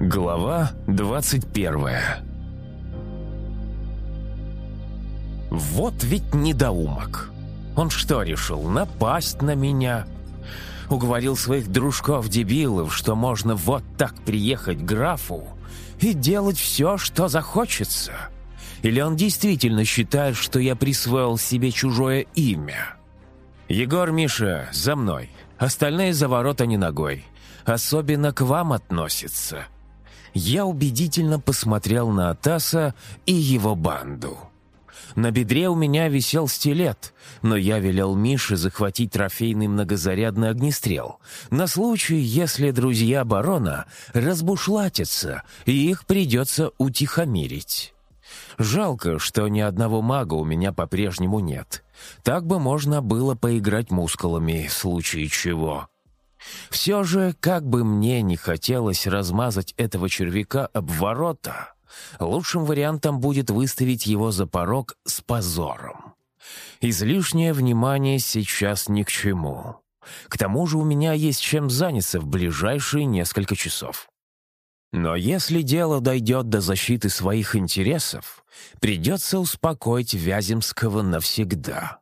Глава 21 Вот ведь недоумок. Он что решил, напасть на меня? Уговорил своих дружков-дебилов, что можно вот так приехать к графу и делать все, что захочется? Или он действительно считает, что я присвоил себе чужое имя? Егор, Миша, за мной. Остальные за ворота не ногой. Особенно к вам относится. Я убедительно посмотрел на Атаса и его банду. На бедре у меня висел стилет, но я велел Мише захватить трофейный многозарядный огнестрел на случай, если друзья барона разбушлатятся, и их придется утихомирить. Жалко, что ни одного мага у меня по-прежнему нет. Так бы можно было поиграть мускулами, в случае чего. Все же, как бы мне не хотелось размазать этого червяка об ворота, лучшим вариантом будет выставить его за порог с позором. Излишнее внимание сейчас ни к чему. К тому же у меня есть чем заняться в ближайшие несколько часов. Но если дело дойдет до защиты своих интересов, придется успокоить Вяземского навсегда.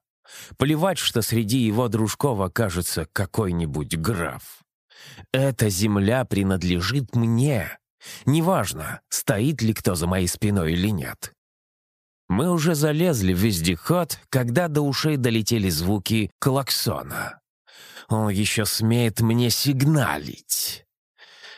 Плевать, что среди его дружков окажется какой-нибудь граф. Эта земля принадлежит мне. Неважно, стоит ли кто за моей спиной или нет. Мы уже залезли в вездеход, когда до ушей долетели звуки клаксона. Он еще смеет мне сигналить.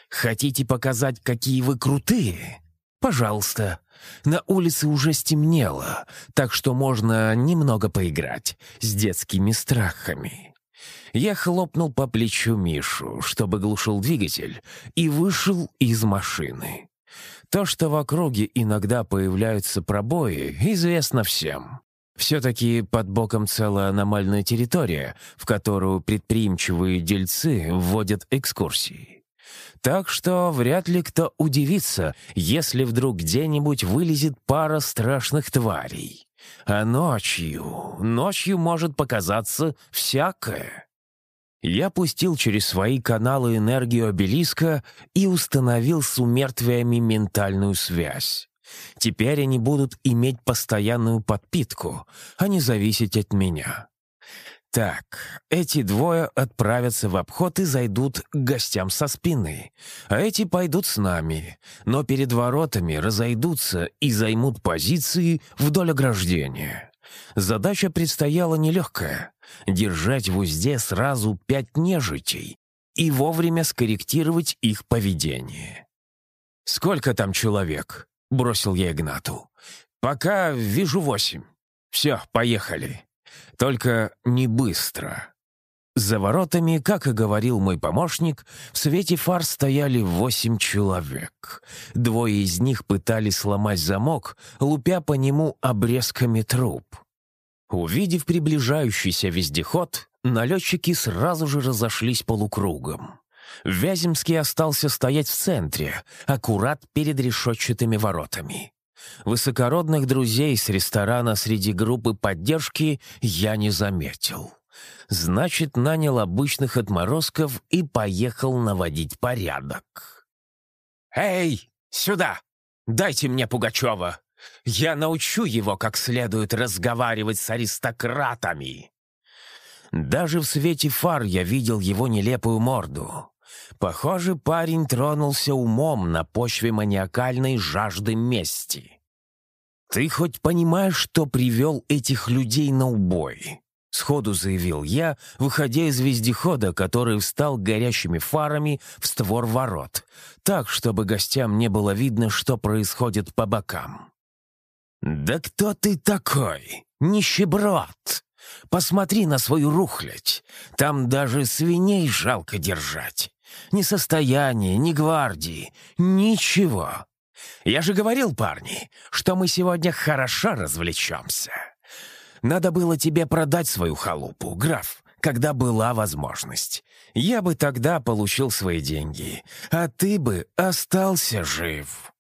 Хотите показать, какие вы крутые? Пожалуйста. На улице уже стемнело, так что можно немного поиграть с детскими страхами. Я хлопнул по плечу Мишу, чтобы глушил двигатель, и вышел из машины. То, что в округе иногда появляются пробои, известно всем. Все-таки под боком целая аномальная территория, в которую предприимчивые дельцы вводят экскурсии. Так что вряд ли кто удивится, если вдруг где-нибудь вылезет пара страшных тварей. А ночью, ночью может показаться всякое. Я пустил через свои каналы энергию обелиска и установил с умертвиями ментальную связь. Теперь они будут иметь постоянную подпитку, а не зависеть от меня. Так, эти двое отправятся в обход и зайдут к гостям со спины, а эти пойдут с нами, но перед воротами разойдутся и займут позиции вдоль ограждения. Задача предстояла нелегкая — держать в узде сразу пять нежитей и вовремя скорректировать их поведение. «Сколько там человек?» — бросил я Игнату. «Пока вижу восемь. Все, поехали». Только не быстро. За воротами, как и говорил мой помощник, в свете фар стояли восемь человек. Двое из них пытались сломать замок, лупя по нему обрезками труб. Увидев приближающийся вездеход, налетчики сразу же разошлись полукругом. Вяземский остался стоять в центре, аккурат перед решетчатыми воротами. Высокородных друзей с ресторана среди группы поддержки я не заметил. Значит, нанял обычных отморозков и поехал наводить порядок. «Эй, сюда! Дайте мне Пугачева! Я научу его как следует разговаривать с аристократами!» Даже в свете фар я видел его нелепую морду. Похоже, парень тронулся умом на почве маниакальной жажды мести. «Ты хоть понимаешь, что привел этих людей на убой?» — сходу заявил я, выходя из вездехода, который встал горящими фарами в створ ворот, так, чтобы гостям не было видно, что происходит по бокам. «Да кто ты такой? Нищеброд! Посмотри на свою рухлядь. Там даже свиней жалко держать. Ни состояния, ни гвардии, ничего. Я же говорил, парни, что мы сегодня хорошо развлечемся. Надо было тебе продать свою халупу, граф, когда была возможность. Я бы тогда получил свои деньги, а ты бы остался жив».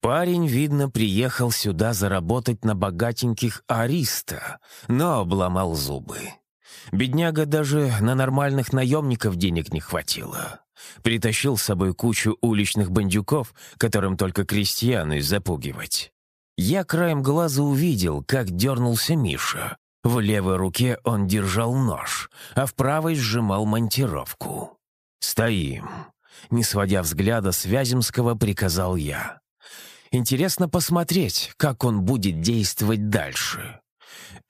Парень, видно, приехал сюда заработать на богатеньких Ариста, но обломал зубы. Бедняга даже на нормальных наемников денег не хватило. Притащил с собой кучу уличных бандюков, которым только крестьяны запугивать. Я краем глаза увидел, как дернулся Миша. В левой руке он держал нож, а в правой сжимал монтировку. «Стоим!» Не сводя взгляда с Вяземского, приказал я. «Интересно посмотреть, как он будет действовать дальше».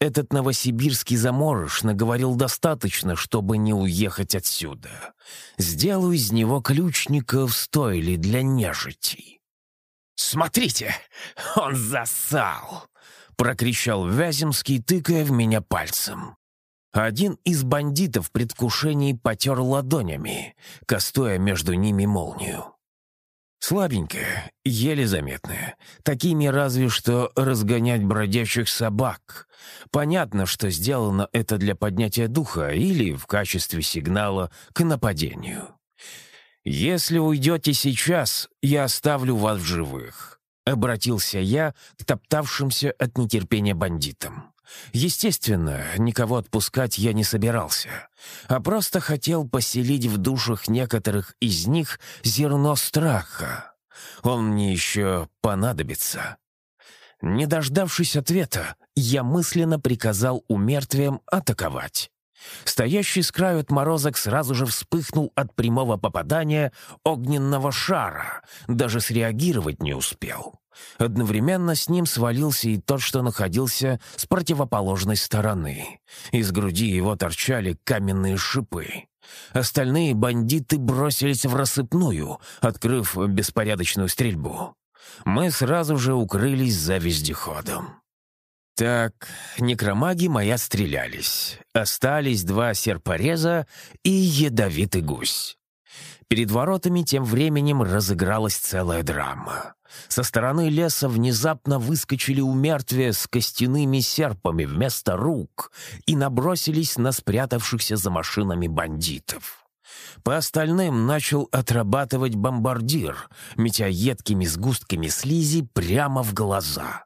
Этот новосибирский заморыш наговорил достаточно, чтобы не уехать отсюда. Сделаю из него ключника в стойле для нежити. «Смотрите, он засал!» — прокричал Вяземский, тыкая в меня пальцем. Один из бандитов в предвкушении потер ладонями, кастуя между ними молнию. Слабенькая, еле заметная. Такими разве что разгонять бродячих собак. Понятно, что сделано это для поднятия духа или в качестве сигнала к нападению. «Если уйдете сейчас, я оставлю вас в живых», — обратился я к топтавшимся от нетерпения бандитам. Естественно, никого отпускать я не собирался, а просто хотел поселить в душах некоторых из них зерно страха. Он мне еще понадобится. Не дождавшись ответа, я мысленно приказал умертвиям атаковать. Стоящий с краю отморозок сразу же вспыхнул от прямого попадания огненного шара, даже среагировать не успел. Одновременно с ним свалился и тот, что находился с противоположной стороны. Из груди его торчали каменные шипы. Остальные бандиты бросились в рассыпную, открыв беспорядочную стрельбу. Мы сразу же укрылись за вездеходом. Так, некромаги моя стрелялись. Остались два серпореза и ядовитый гусь. Перед воротами тем временем разыгралась целая драма. Со стороны леса внезапно выскочили у с костяными серпами вместо рук и набросились на спрятавшихся за машинами бандитов. По остальным начал отрабатывать бомбардир, метя едкими сгустками слизи прямо в глаза.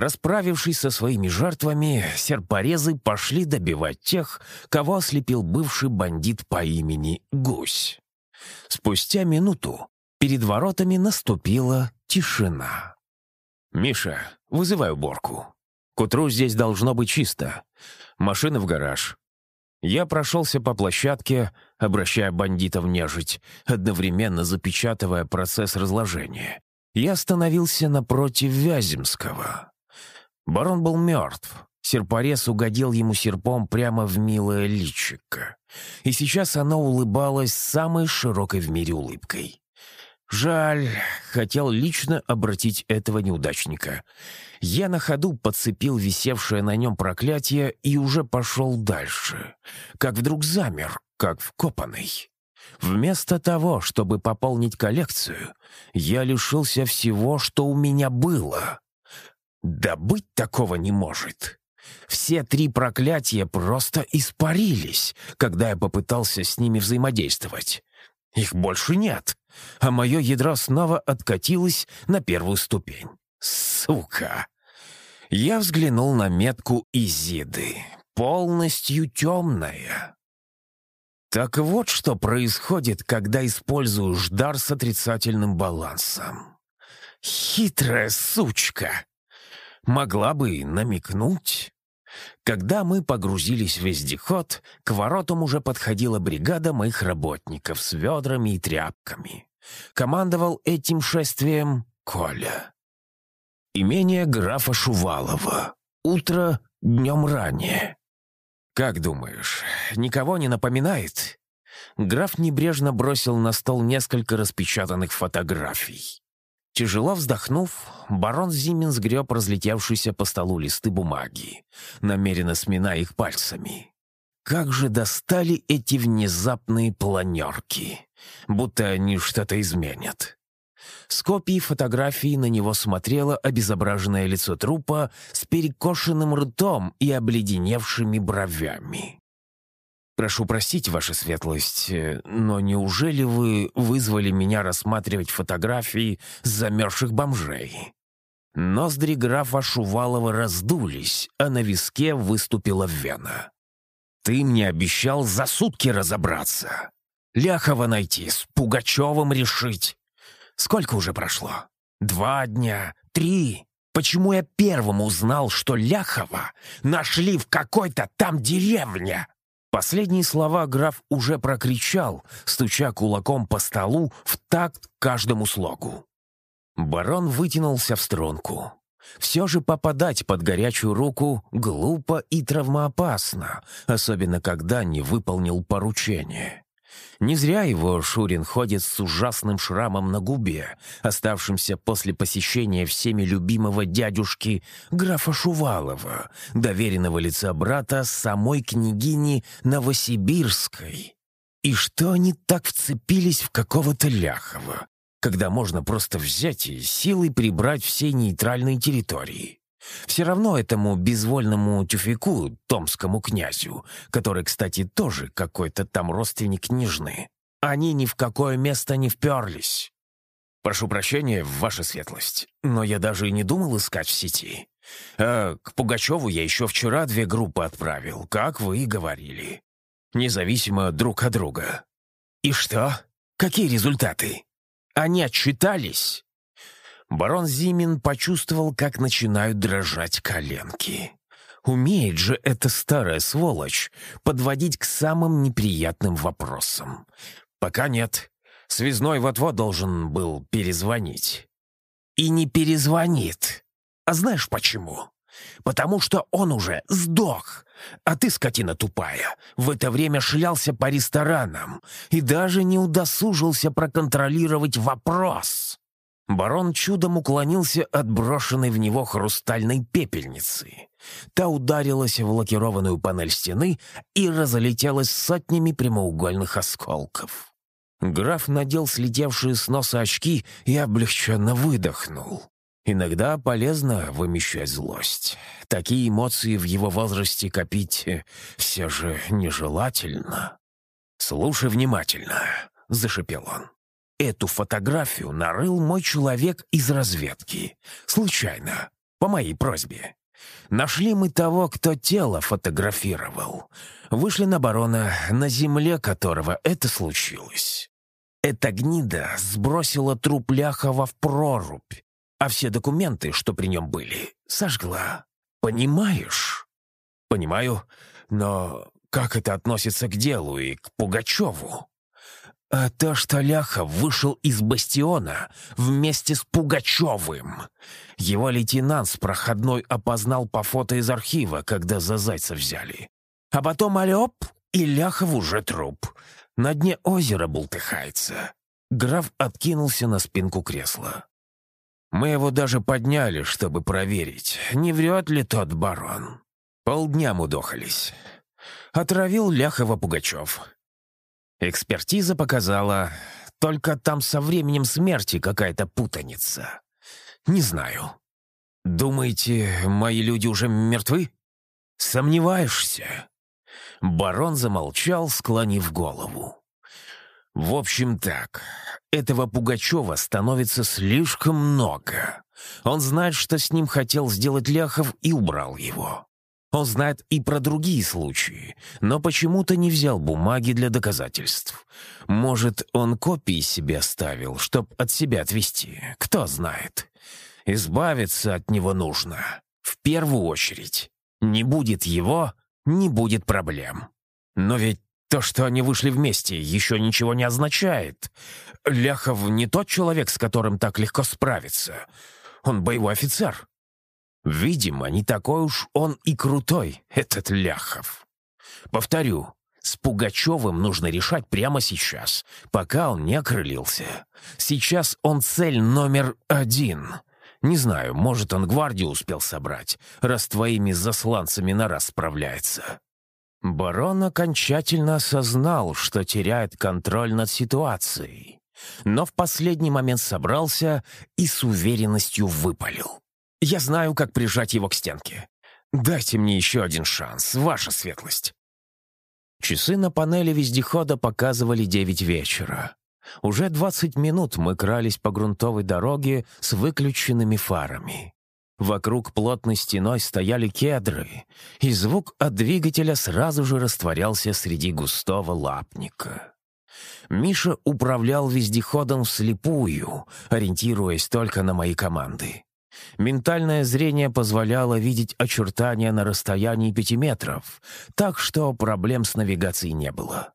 Расправившись со своими жертвами, серпорезы пошли добивать тех, кого ослепил бывший бандит по имени Гусь. Спустя минуту перед воротами наступила тишина. «Миша, вызывай уборку. К утру здесь должно быть чисто. Машина в гараж». Я прошелся по площадке, обращая бандитов нежить, одновременно запечатывая процесс разложения. Я остановился напротив Вяземского. Барон был мертв. Серпорез угодил ему серпом прямо в милое личико. И сейчас оно улыбалось самой широкой в мире улыбкой. Жаль, хотел лично обратить этого неудачника. Я на ходу подцепил висевшее на нем проклятие и уже пошел дальше. Как вдруг замер, как вкопанный. Вместо того, чтобы пополнить коллекцию, я лишился всего, что у меня было. Да быть такого не может. Все три проклятия просто испарились, когда я попытался с ними взаимодействовать. Их больше нет, а мое ядро снова откатилось на первую ступень. Сука! Я взглянул на метку Изиды. Полностью темная. Так вот, что происходит, когда используешь дар с отрицательным балансом. Хитрая сучка! Могла бы намекнуть. Когда мы погрузились в вездеход, к воротам уже подходила бригада моих работников с ведрами и тряпками. Командовал этим шествием Коля. Имение графа Шувалова. Утро днем ранее. «Как думаешь, никого не напоминает?» Граф небрежно бросил на стол несколько распечатанных фотографий. Тяжело вздохнув, барон Зимин сгреб разлетевшиеся по столу листы бумаги, намеренно сминая их пальцами. Как же достали эти внезапные планерки, будто они что-то изменят. С копией фотографии на него смотрело обезображенное лицо трупа с перекошенным ртом и обледеневшими бровями. «Прошу простить, ваша светлость, э, но неужели вы вызвали меня рассматривать фотографии замерзших бомжей?» Ноздри графа Шувалова раздулись, а на виске выступила вена. «Ты мне обещал за сутки разобраться!» Ляхова найти, с Пугачевым решить. Сколько уже прошло? Два дня? Три? Почему я первым узнал, что Ляхова нашли в какой-то там деревне? Последние слова граф уже прокричал, стуча кулаком по столу в такт каждому слогу. Барон вытянулся в струнку. Все же попадать под горячую руку глупо и травмоопасно, особенно когда не выполнил поручение. Не зря его Шурин ходит с ужасным шрамом на губе, оставшимся после посещения всеми любимого дядюшки графа Шувалова, доверенного лица брата самой княгини Новосибирской. И что они так вцепились в какого-то Ляхова, когда можно просто взять и силой прибрать все нейтральные территории? Все равно этому безвольному тюфику, томскому князю, который, кстати, тоже какой-то там родственник княжны, они ни в какое место не вперлись. Прошу прощения, ваша светлость, но я даже и не думал искать в сети. А к Пугачеву я еще вчера две группы отправил, как вы и говорили. Независимо друг от друга. И что? Какие результаты? Они отчитались? Барон Зимин почувствовал, как начинают дрожать коленки. Умеет же эта старая сволочь подводить к самым неприятным вопросам. Пока нет. Связной вот-вот должен был перезвонить. И не перезвонит. А знаешь почему? Потому что он уже сдох. А ты, скотина тупая, в это время шлялся по ресторанам и даже не удосужился проконтролировать вопрос. Барон чудом уклонился от брошенной в него хрустальной пепельницы. Та ударилась в лакированную панель стены и разлетелась сотнями прямоугольных осколков. Граф надел слетевшие с носа очки и облегченно выдохнул. Иногда полезно вымещать злость. Такие эмоции в его возрасте копить все же нежелательно. «Слушай внимательно», — зашипел он. Эту фотографию нарыл мой человек из разведки. Случайно, по моей просьбе. Нашли мы того, кто тело фотографировал. Вышли на барона, на земле которого это случилось. Эта гнида сбросила труп Ляхова в прорубь, а все документы, что при нем были, сожгла. Понимаешь? Понимаю, но как это относится к делу и к Пугачеву? А то, что Ляхов вышел из бастиона вместе с Пугачевым. Его лейтенант с проходной опознал по фото из архива, когда за зайца взяли. А потом алёп, и Ляхов уже труп. На дне озера бултыхается. Граф откинулся на спинку кресла. Мы его даже подняли, чтобы проверить, не врет ли тот барон. Полдня мудохались. Отравил Ляхова Пугачев. Экспертиза показала, только там со временем смерти какая-то путаница. Не знаю. Думаете, мои люди уже мертвы? Сомневаешься? Барон замолчал, склонив голову. В общем так, этого Пугачева становится слишком много. Он знает, что с ним хотел сделать Ляхов и убрал его. Он знает и про другие случаи, но почему-то не взял бумаги для доказательств. Может, он копии себе оставил, чтоб от себя отвести. Кто знает. Избавиться от него нужно. В первую очередь. Не будет его, не будет проблем. Но ведь то, что они вышли вместе, еще ничего не означает. Ляхов не тот человек, с которым так легко справиться. Он боевой офицер. Видимо, не такой уж он и крутой, этот Ляхов. Повторю, с Пугачевым нужно решать прямо сейчас, пока он не окрылился. Сейчас он цель номер один. Не знаю, может, он гвардию успел собрать, раз твоими засланцами на раз справляется. Барон окончательно осознал, что теряет контроль над ситуацией, но в последний момент собрался и с уверенностью выпалил. Я знаю, как прижать его к стенке. Дайте мне еще один шанс, ваша светлость». Часы на панели вездехода показывали девять вечера. Уже двадцать минут мы крались по грунтовой дороге с выключенными фарами. Вокруг плотной стеной стояли кедры, и звук от двигателя сразу же растворялся среди густого лапника. Миша управлял вездеходом вслепую, ориентируясь только на мои команды. Ментальное зрение позволяло видеть очертания на расстоянии пяти метров, так что проблем с навигацией не было.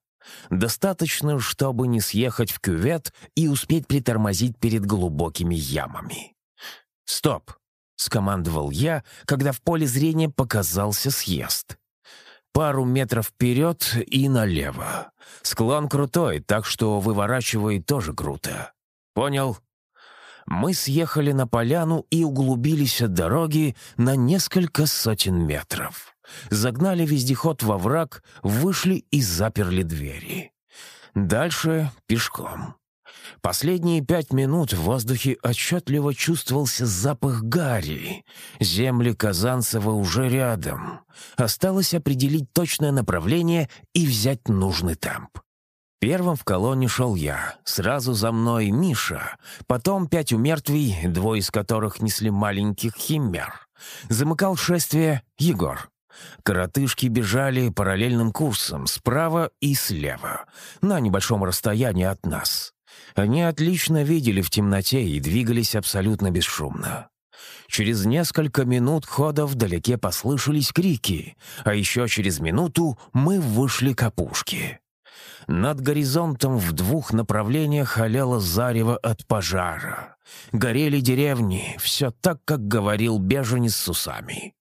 Достаточно, чтобы не съехать в кювет и успеть притормозить перед глубокими ямами. «Стоп!» — скомандовал я, когда в поле зрения показался съезд. Пару метров вперед и налево. Склон крутой, так что выворачивает тоже круто. Понял? Мы съехали на поляну и углубились от дороги на несколько сотен метров. Загнали вездеход во враг, вышли и заперли двери. Дальше пешком. Последние пять минут в воздухе отчетливо чувствовался запах гари. Земли Казанцева уже рядом. Осталось определить точное направление и взять нужный темп. Первым в колонне шел я, сразу за мной Миша, потом пять умертвий, двое из которых несли маленьких химер. Замыкал шествие Егор. Коротышки бежали параллельным курсом справа и слева, на небольшом расстоянии от нас. Они отлично видели в темноте и двигались абсолютно бесшумно. Через несколько минут хода вдалеке послышались крики, а еще через минуту мы вышли к опушке. Над горизонтом в двух направлениях олело зарево от пожара. Горели деревни, все так, как говорил беженец с усами.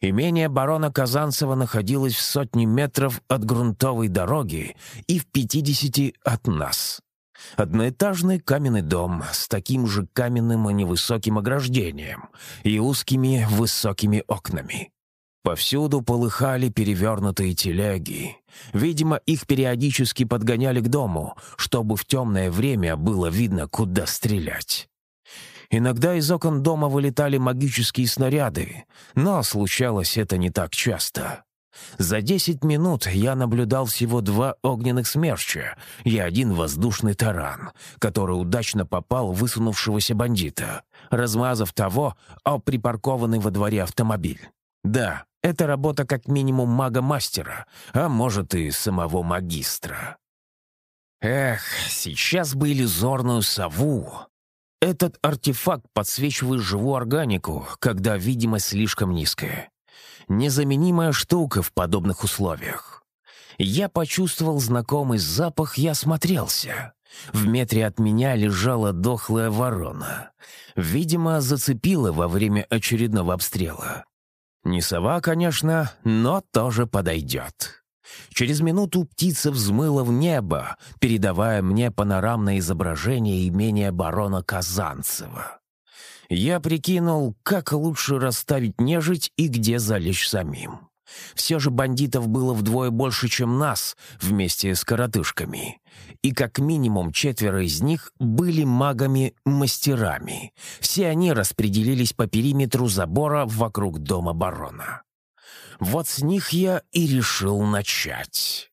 Имение барона Казанцева находилось в сотне метров от грунтовой дороги и в пятидесяти от нас. Одноэтажный каменный дом с таким же каменным и невысоким ограждением и узкими высокими окнами. Повсюду полыхали перевернутые телеги. Видимо, их периодически подгоняли к дому, чтобы в темное время было видно, куда стрелять. Иногда из окон дома вылетали магические снаряды, но случалось это не так часто. За десять минут я наблюдал всего два огненных смерча и один воздушный таран, который удачно попал высунувшегося бандита, размазав того о припаркованный во дворе автомобиль. Да, это работа как минимум мага-мастера, а может и самого магистра. Эх, сейчас бы иллюзорную сову. Этот артефакт подсвечивает живую органику, когда видимость слишком низкая незаменимая штука в подобных условиях. Я почувствовал знакомый запах и осмотрелся. В метре от меня лежала дохлая ворона. Видимо, зацепила во время очередного обстрела. Не сова, конечно, но тоже подойдет. Через минуту птица взмыла в небо, передавая мне панорамное изображение имения барона Казанцева. Я прикинул, как лучше расставить нежить и где залечь самим. Все же бандитов было вдвое больше, чем нас, вместе с коротышками. И как минимум четверо из них были магами-мастерами. Все они распределились по периметру забора вокруг дома барона. Вот с них я и решил начать.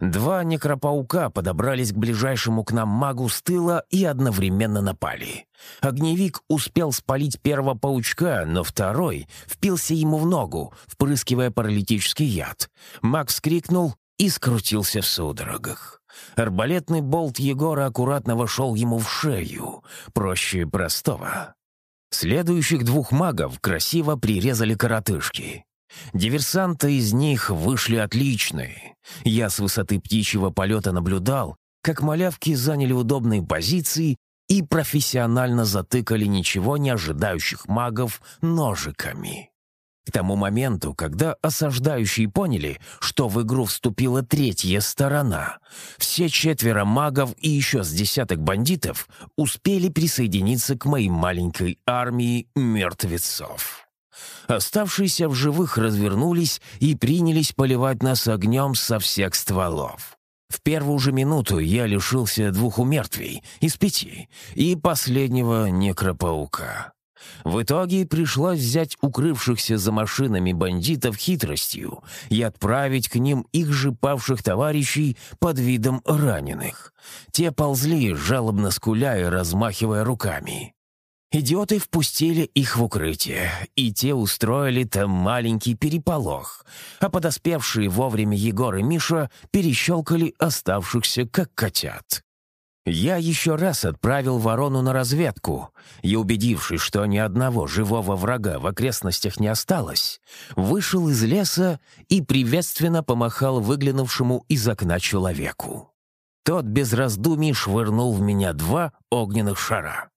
Два некропаука подобрались к ближайшему к нам магу с тыла и одновременно напали. Огневик успел спалить первого паучка, но второй впился ему в ногу, впрыскивая паралитический яд. Маг скрикнул и скрутился в судорогах. Арбалетный болт Егора аккуратно вошел ему в шею, проще простого. Следующих двух магов красиво прирезали коротышки. Диверсанты из них вышли отличные. Я с высоты птичьего полета наблюдал, как малявки заняли удобные позиции и профессионально затыкали ничего не ожидающих магов ножиками. К тому моменту, когда осаждающие поняли, что в игру вступила третья сторона, все четверо магов и еще с десяток бандитов успели присоединиться к моей маленькой армии мертвецов. Оставшиеся в живых развернулись и принялись поливать нас огнем со всех стволов. В первую же минуту я лишился двух умертвий из пяти и последнего некропаука. В итоге пришлось взять укрывшихся за машинами бандитов хитростью и отправить к ним их же павших товарищей под видом раненых. Те ползли, жалобно скуля и размахивая руками. Идиоты впустили их в укрытие, и те устроили там маленький переполох, а подоспевшие вовремя Егор и Миша перещелкали оставшихся, как котят. Я еще раз отправил ворону на разведку и, убедившись, что ни одного живого врага в окрестностях не осталось, вышел из леса и приветственно помахал выглянувшему из окна человеку. Тот без раздумий швырнул в меня два огненных шара.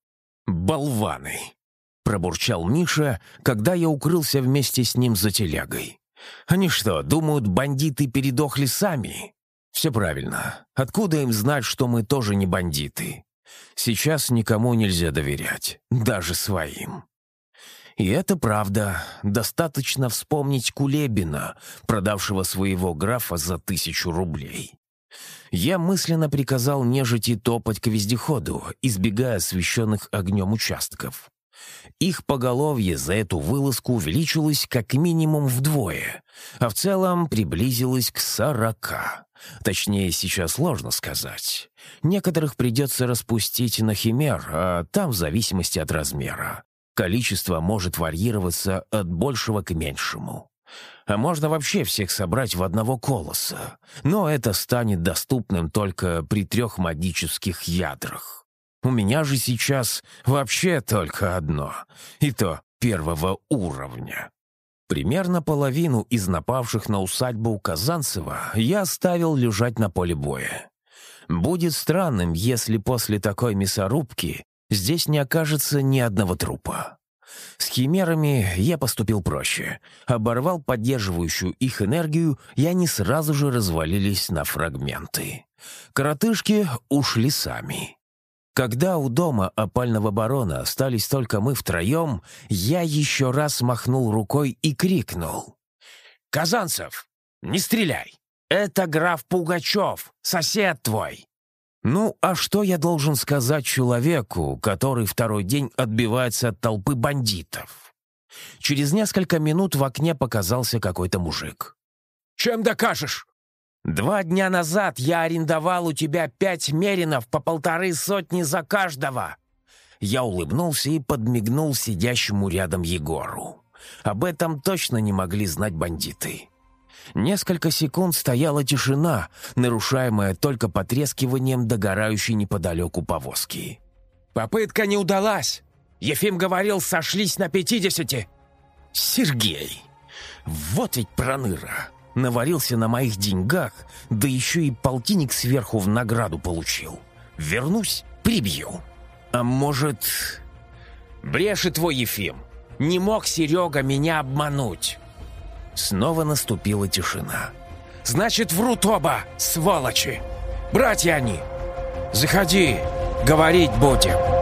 «Болваны!» — пробурчал Миша, когда я укрылся вместе с ним за телегой. «Они что, думают, бандиты передохли сами?» «Все правильно. Откуда им знать, что мы тоже не бандиты? Сейчас никому нельзя доверять, даже своим». И это правда. Достаточно вспомнить Кулебина, продавшего своего графа за тысячу рублей. Я мысленно приказал нежити топать к вездеходу, избегая освещенных огнем участков. Их поголовье за эту вылазку увеличилось как минимум вдвое, а в целом приблизилось к сорока. Точнее, сейчас сложно сказать. Некоторых придется распустить на химер, а там в зависимости от размера. Количество может варьироваться от большего к меньшему. А можно вообще всех собрать в одного колоса. Но это станет доступным только при трех магических ядрах. У меня же сейчас вообще только одно, и то первого уровня. Примерно половину из напавших на усадьбу Казанцева я оставил лежать на поле боя. Будет странным, если после такой мясорубки здесь не окажется ни одного трупа. С химерами я поступил проще. Оборвал поддерживающую их энергию, и они сразу же развалились на фрагменты. Коротышки ушли сами. Когда у дома опального барона остались только мы втроем, я еще раз махнул рукой и крикнул. «Казанцев, не стреляй! Это граф Пугачев, сосед твой!» Ну, а что я должен сказать человеку, который второй день отбивается от толпы бандитов? Через несколько минут в окне показался какой-то мужик. «Чем докажешь?» «Два дня назад я арендовал у тебя пять меринов по полторы сотни за каждого!» Я улыбнулся и подмигнул сидящему рядом Егору. Об этом точно не могли знать бандиты. Несколько секунд стояла тишина, нарушаемая только потрескиванием догорающей неподалеку повозки. «Попытка не удалась! Ефим говорил, сошлись на пятидесяти!» «Сергей! Вот ведь проныра! Наварился на моих деньгах, да еще и полтинник сверху в награду получил. Вернусь, прибью. А может...» «Брешет твой Ефим! Не мог Серега меня обмануть!» Снова наступила тишина. «Значит, врут оба, сволочи! Братья они! Заходи, говорить будем!»